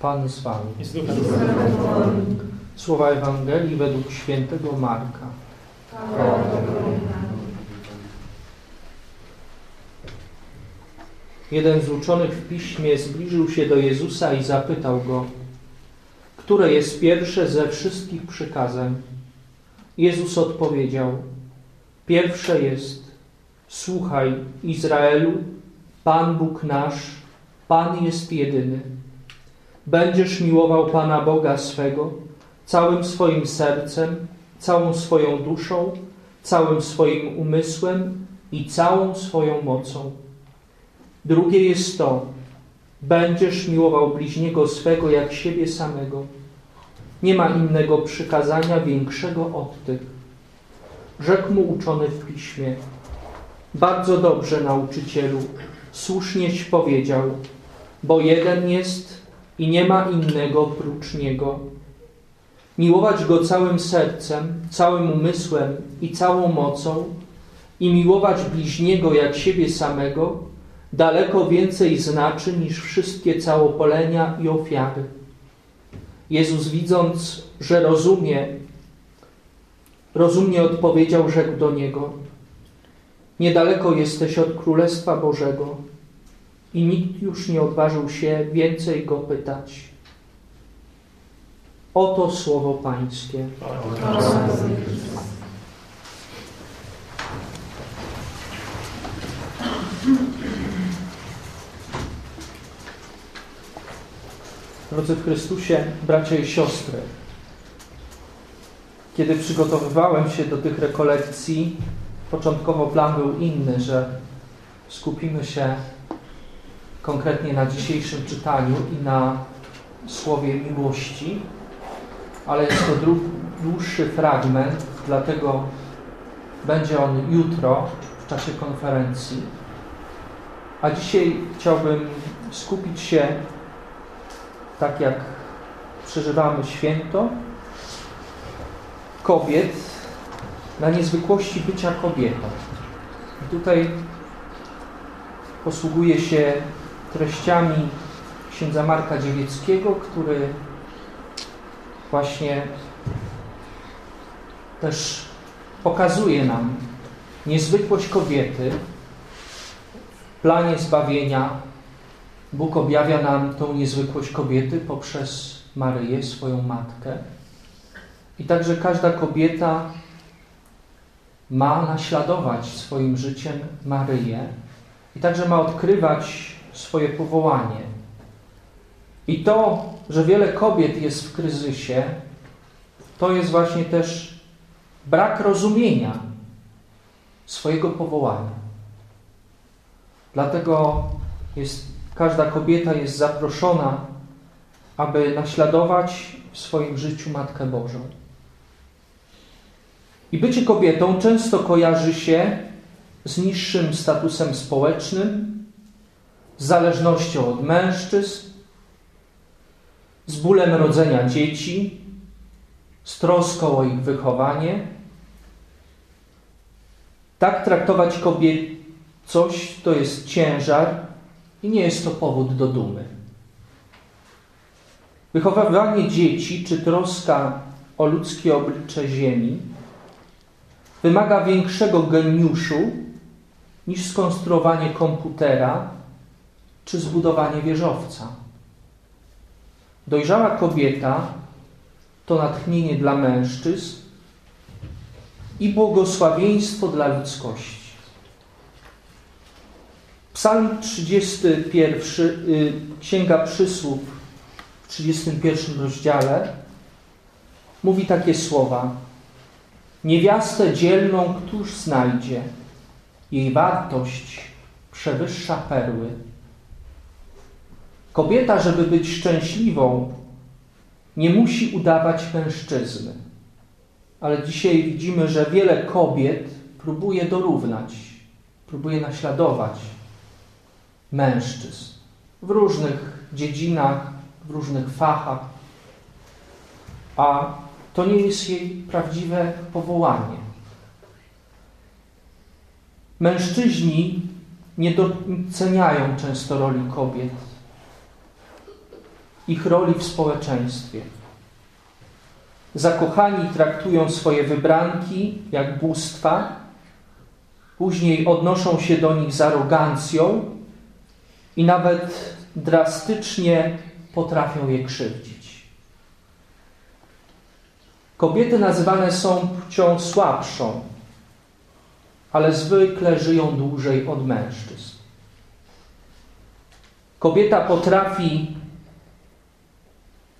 Pan z Wami. Słowa Ewangelii według świętego Marka. Jeden z uczonych w piśmie zbliżył się do Jezusa i zapytał go, które jest pierwsze ze wszystkich przykazań. Jezus odpowiedział, pierwsze jest, słuchaj Izraelu, Pan Bóg nasz, Pan jest jedyny. Będziesz miłował Pana Boga swego całym swoim sercem, całą swoją duszą, całym swoim umysłem i całą swoją mocą. Drugie jest to, będziesz miłował bliźniego swego jak siebie samego. Nie ma innego przykazania większego od tych. Rzekł mu uczony w piśmie, bardzo dobrze nauczycielu, słusznieś powiedział, bo jeden jest i nie ma innego prócz niego. Miłować go całym sercem, całym umysłem i całą mocą i miłować bliźniego jak siebie samego daleko więcej znaczy niż wszystkie całopolenia i ofiary. Jezus widząc, że rozumie, rozumnie odpowiedział, rzekł do niego Niedaleko jesteś od Królestwa Bożego i nikt już nie odważył się więcej go pytać. Oto słowo Pańskie. Drodzy w Chrystusie, bracia i siostry, kiedy przygotowywałem się do tych rekolekcji, początkowo plan był inny, że skupimy się konkretnie na dzisiejszym czytaniu i na słowie miłości, ale jest to dłuższy fragment, dlatego będzie on jutro w czasie konferencji. A dzisiaj chciałbym skupić się, tak jak przeżywamy święto, kobiet na niezwykłości bycia kobietą. I tutaj posługuje się treściami księdza Marka Dziewieckiego, który właśnie też pokazuje nam niezwykłość kobiety w planie zbawienia. Bóg objawia nam tą niezwykłość kobiety poprzez Maryję, swoją matkę. I także każda kobieta ma naśladować swoim życiem Maryję i także ma odkrywać swoje powołanie. I to, że wiele kobiet jest w kryzysie, to jest właśnie też brak rozumienia swojego powołania. Dlatego jest, każda kobieta jest zaproszona, aby naśladować w swoim życiu Matkę Bożą. I bycie kobietą często kojarzy się z niższym statusem społecznym, z zależnością od mężczyzn, z bólem rodzenia dzieci, z troską o ich wychowanie. Tak traktować kobiet coś to jest ciężar i nie jest to powód do dumy. Wychowywanie dzieci czy troska o ludzkie oblicze ziemi wymaga większego geniuszu niż skonstruowanie komputera czy zbudowanie wieżowca. Dojrzała kobieta to natchnienie dla mężczyzn i błogosławieństwo dla ludzkości. Psalm 31, y, Księga Przysłów w 31 rozdziale mówi takie słowa. Niewiastę dzielną któż znajdzie? Jej wartość przewyższa perły. Kobieta, żeby być szczęśliwą, nie musi udawać mężczyzny. Ale dzisiaj widzimy, że wiele kobiet próbuje dorównać, próbuje naśladować mężczyzn w różnych dziedzinach, w różnych fachach, a to nie jest jej prawdziwe powołanie. Mężczyźni nie doceniają często roli kobiet. Ich roli w społeczeństwie. Zakochani traktują swoje wybranki jak bóstwa, później odnoszą się do nich z arogancją i nawet drastycznie potrafią je krzywdzić. Kobiety nazywane są płcią słabszą, ale zwykle żyją dłużej od mężczyzn. Kobieta potrafi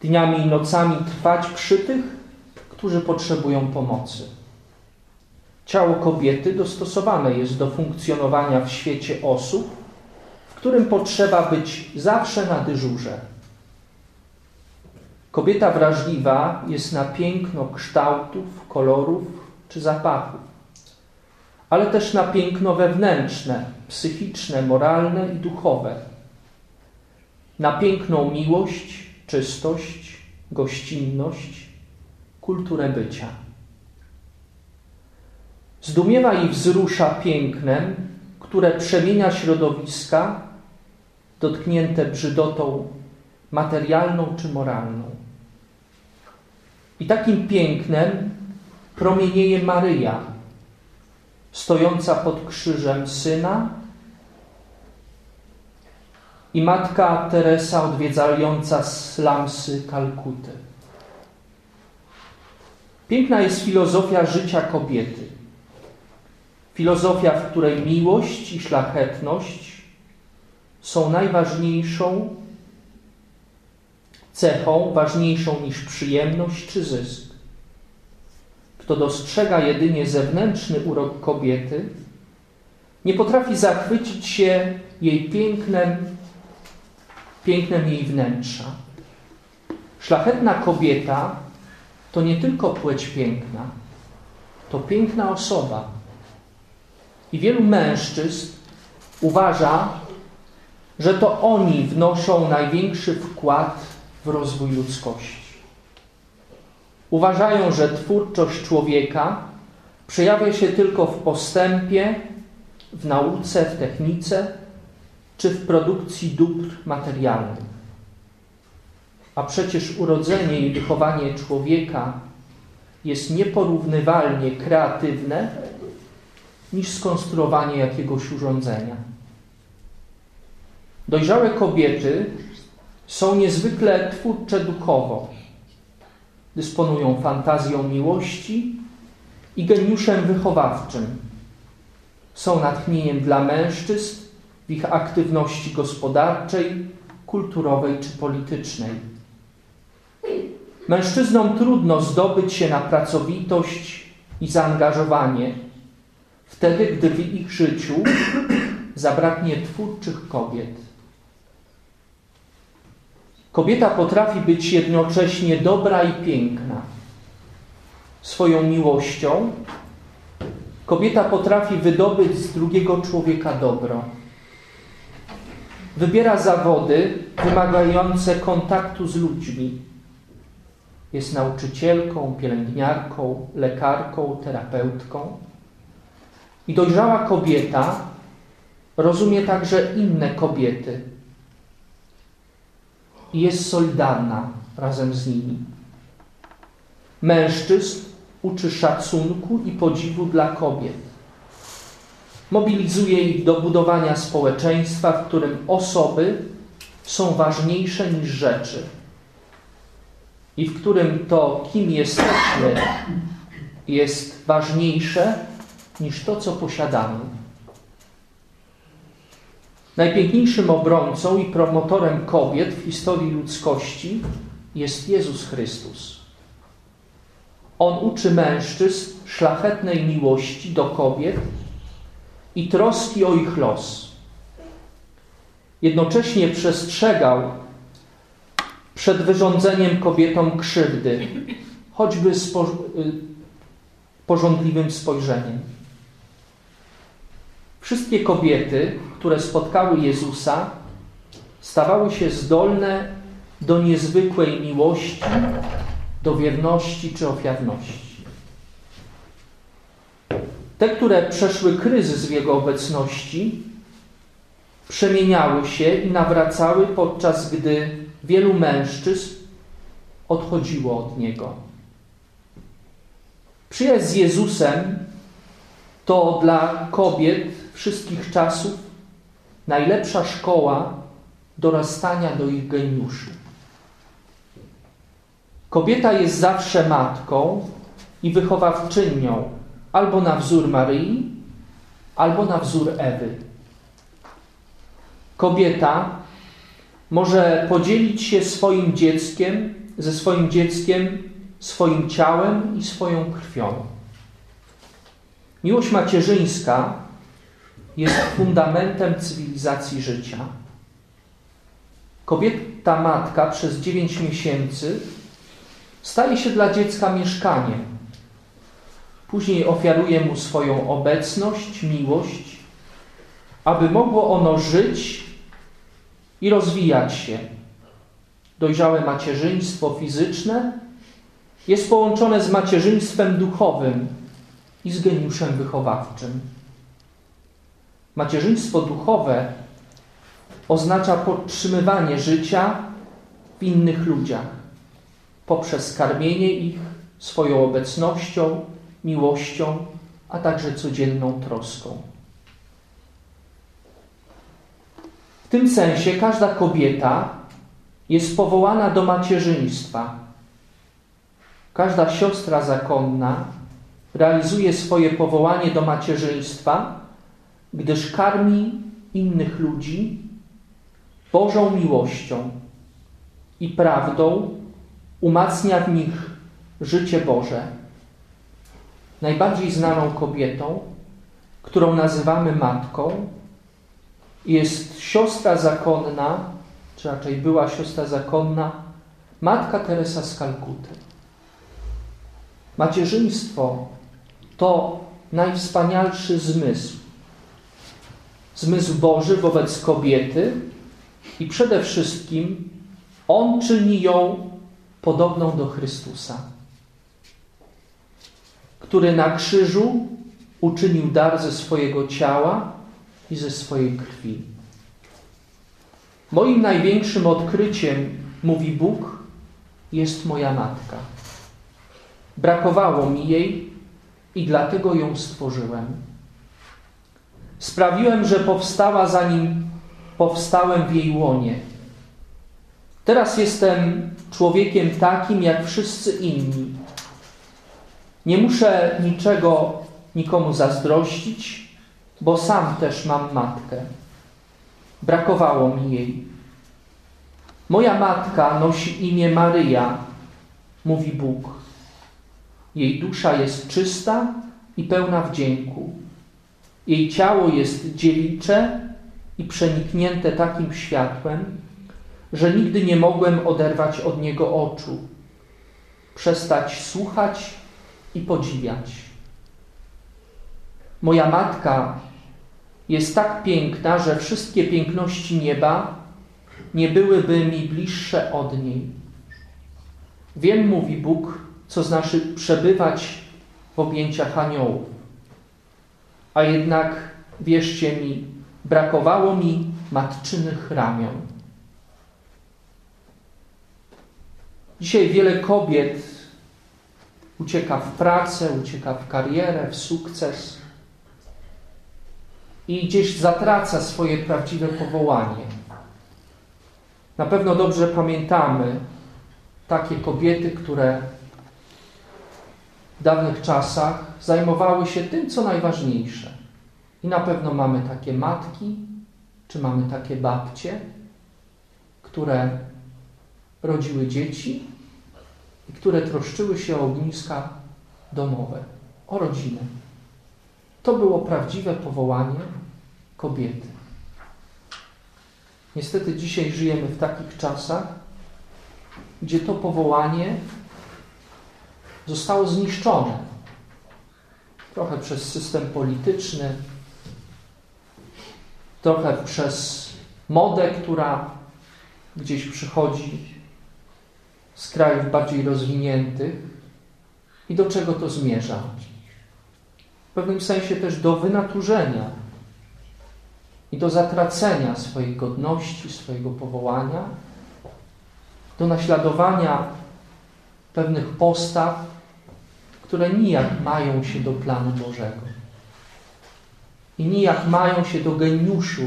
dniami i nocami trwać przy tych, którzy potrzebują pomocy. Ciało kobiety dostosowane jest do funkcjonowania w świecie osób, w którym potrzeba być zawsze na dyżurze. Kobieta wrażliwa jest na piękno kształtów, kolorów czy zapachów, ale też na piękno wewnętrzne, psychiczne, moralne i duchowe, na piękną miłość, czystość, gościnność, kulturę bycia. Zdumiewa i wzrusza pięknem, które przemienia środowiska dotknięte brzydotą materialną czy moralną. I takim pięknem promienieje Maryja, stojąca pod krzyżem Syna i matka Teresa odwiedzająca slumsy Kalkuty. Piękna jest filozofia życia kobiety. Filozofia, w której miłość i szlachetność są najważniejszą cechą, ważniejszą niż przyjemność czy zysk. Kto dostrzega jedynie zewnętrzny urok kobiety, nie potrafi zachwycić się jej pięknem, pięknem jej wnętrza. Szlachetna kobieta to nie tylko płeć piękna, to piękna osoba. I wielu mężczyzn uważa, że to oni wnoszą największy wkład w rozwój ludzkości. Uważają, że twórczość człowieka przejawia się tylko w postępie, w nauce, w technice czy w produkcji dóbr materialnych. A przecież urodzenie i wychowanie człowieka jest nieporównywalnie kreatywne niż skonstruowanie jakiegoś urządzenia. Dojrzałe kobiety są niezwykle twórcze duchowo. Dysponują fantazją miłości i geniuszem wychowawczym. Są natchnieniem dla mężczyzn ich aktywności gospodarczej, kulturowej czy politycznej. Mężczyznom trudno zdobyć się na pracowitość i zaangażowanie, wtedy gdy w ich życiu zabraknie twórczych kobiet. Kobieta potrafi być jednocześnie dobra i piękna. Swoją miłością kobieta potrafi wydobyć z drugiego człowieka dobro. Wybiera zawody wymagające kontaktu z ludźmi. Jest nauczycielką, pielęgniarką, lekarką, terapeutką. I dojrzała kobieta rozumie także inne kobiety i jest solidarna razem z nimi. Mężczyzn uczy szacunku i podziwu dla kobiet. Mobilizuje ich do budowania społeczeństwa, w którym osoby są ważniejsze niż rzeczy i w którym to, kim jesteśmy, jest ważniejsze niż to, co posiadamy. Najpiękniejszym obrońcą i promotorem kobiet w historii ludzkości jest Jezus Chrystus. On uczy mężczyzn szlachetnej miłości do kobiet i troski o ich los. Jednocześnie przestrzegał przed wyrządzeniem kobietom krzywdy, choćby z y, porządliwym spojrzeniem. Wszystkie kobiety, które spotkały Jezusa, stawały się zdolne do niezwykłej miłości, do wierności czy ofiarności. Te, które przeszły kryzys w Jego obecności, przemieniały się i nawracały, podczas gdy wielu mężczyzn odchodziło od Niego. Przyjaźń z Jezusem to dla kobiet wszystkich czasów najlepsza szkoła dorastania do ich geniuszu. Kobieta jest zawsze matką i wychowawczynią albo na wzór Maryi, albo na wzór Ewy. Kobieta może podzielić się swoim dzieckiem, ze swoim dzieckiem, swoim ciałem i swoją krwią. Miłość macierzyńska jest fundamentem cywilizacji życia. Kobieta matka przez dziewięć miesięcy staje się dla dziecka mieszkaniem. Później ofiaruje mu swoją obecność, miłość, aby mogło ono żyć i rozwijać się. Dojrzałe macierzyństwo fizyczne jest połączone z macierzyństwem duchowym i z geniuszem wychowawczym. Macierzyństwo duchowe oznacza podtrzymywanie życia w innych ludziach poprzez karmienie ich swoją obecnością, miłością, a także codzienną troską. W tym sensie każda kobieta jest powołana do macierzyństwa. Każda siostra zakonna realizuje swoje powołanie do macierzyństwa, gdyż karmi innych ludzi Bożą miłością i prawdą, umacnia w nich życie Boże. Najbardziej znaną kobietą, którą nazywamy matką, jest siostra zakonna, czy raczej była siostra zakonna, matka Teresa z Kalkuty. Macierzyństwo to najwspanialszy zmysł. Zmysł Boży wobec kobiety i przede wszystkim On czyni ją podobną do Chrystusa, który na krzyżu uczynił dar ze swojego ciała i ze swojej krwi. Moim największym odkryciem, mówi Bóg, jest moja matka. Brakowało mi jej i dlatego ją stworzyłem. Sprawiłem, że powstała zanim powstałem w jej łonie. Teraz jestem człowiekiem takim jak wszyscy inni. Nie muszę niczego nikomu zazdrościć, bo sam też mam matkę. Brakowało mi jej. Moja matka nosi imię Maryja, mówi Bóg. Jej dusza jest czysta i pełna wdzięku. Jej ciało jest dziewicze i przeniknięte takim światłem, że nigdy nie mogłem oderwać od niego oczu, przestać słuchać i podziwiać. Moja matka jest tak piękna, że wszystkie piękności nieba nie byłyby mi bliższe od niej. Wiem, mówi Bóg, co znaczy przebywać w objęciach aniołów. A jednak, wierzcie mi, brakowało mi matczynych ramion. Dzisiaj wiele kobiet ucieka w pracę, ucieka w karierę, w sukces i gdzieś zatraca swoje prawdziwe powołanie. Na pewno dobrze pamiętamy takie kobiety, które w dawnych czasach zajmowały się tym, co najważniejsze. I na pewno mamy takie matki, czy mamy takie babcie, które rodziły dzieci i które troszczyły się o ogniska domowe, o rodzinę. To było prawdziwe powołanie kobiety. Niestety dzisiaj żyjemy w takich czasach, gdzie to powołanie zostało zniszczone. Trochę przez system polityczny, trochę przez modę, która gdzieś przychodzi z krajów bardziej rozwiniętych. I do czego to zmierza? W pewnym sensie też do wynaturzenia i do zatracenia swojej godności, swojego powołania, do naśladowania pewnych postaw, które nijak mają się do planu Bożego i nijak mają się do geniuszu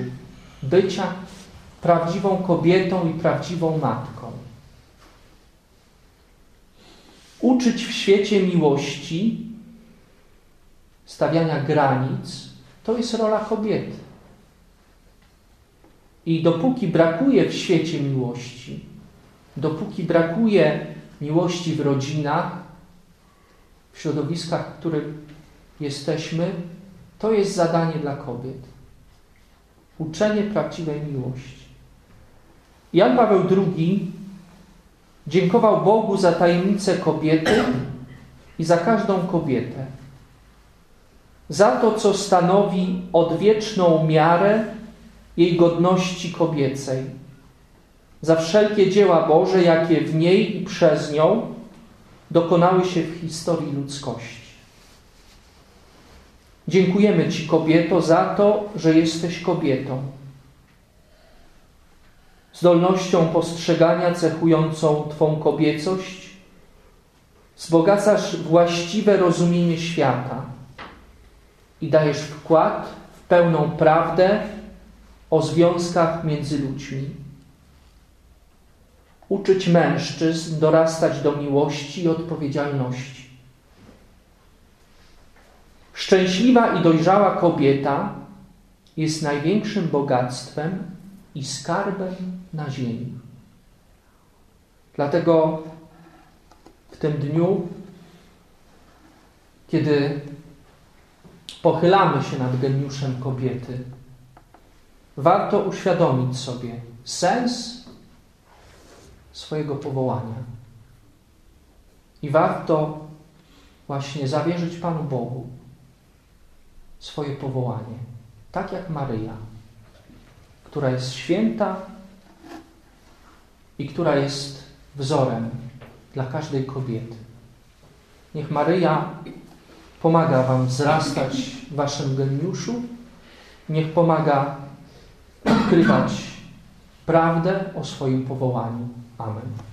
bycia prawdziwą kobietą i prawdziwą matką. Uczyć w świecie miłości, stawiania granic, to jest rola kobiety. I dopóki brakuje w świecie miłości, dopóki brakuje miłości w rodzinach, w środowiskach, w których jesteśmy, to jest zadanie dla kobiet. Uczenie prawdziwej miłości. Jan Paweł II dziękował Bogu za tajemnicę kobiety i za każdą kobietę. Za to, co stanowi odwieczną miarę jej godności kobiecej. Za wszelkie dzieła Boże, jakie w niej i przez nią dokonały się w historii ludzkości. Dziękujemy Ci, kobieto, za to, że jesteś kobietą. Zdolnością postrzegania cechującą Twą kobiecość wzbogacasz właściwe rozumienie świata i dajesz wkład w pełną prawdę o związkach między ludźmi. Uczyć mężczyzn dorastać do miłości i odpowiedzialności. Szczęśliwa i dojrzała kobieta jest największym bogactwem i skarbem na ziemi. Dlatego w tym dniu, kiedy pochylamy się nad geniuszem kobiety, warto uświadomić sobie sens swojego powołania. I warto właśnie zawierzyć Panu Bogu swoje powołanie, tak jak Maryja, która jest święta i która jest wzorem dla każdej kobiety. Niech Maryja pomaga Wam wzrastać w Waszym geniuszu, niech pomaga odkrywać prawdę o swoim powołaniu. Amen.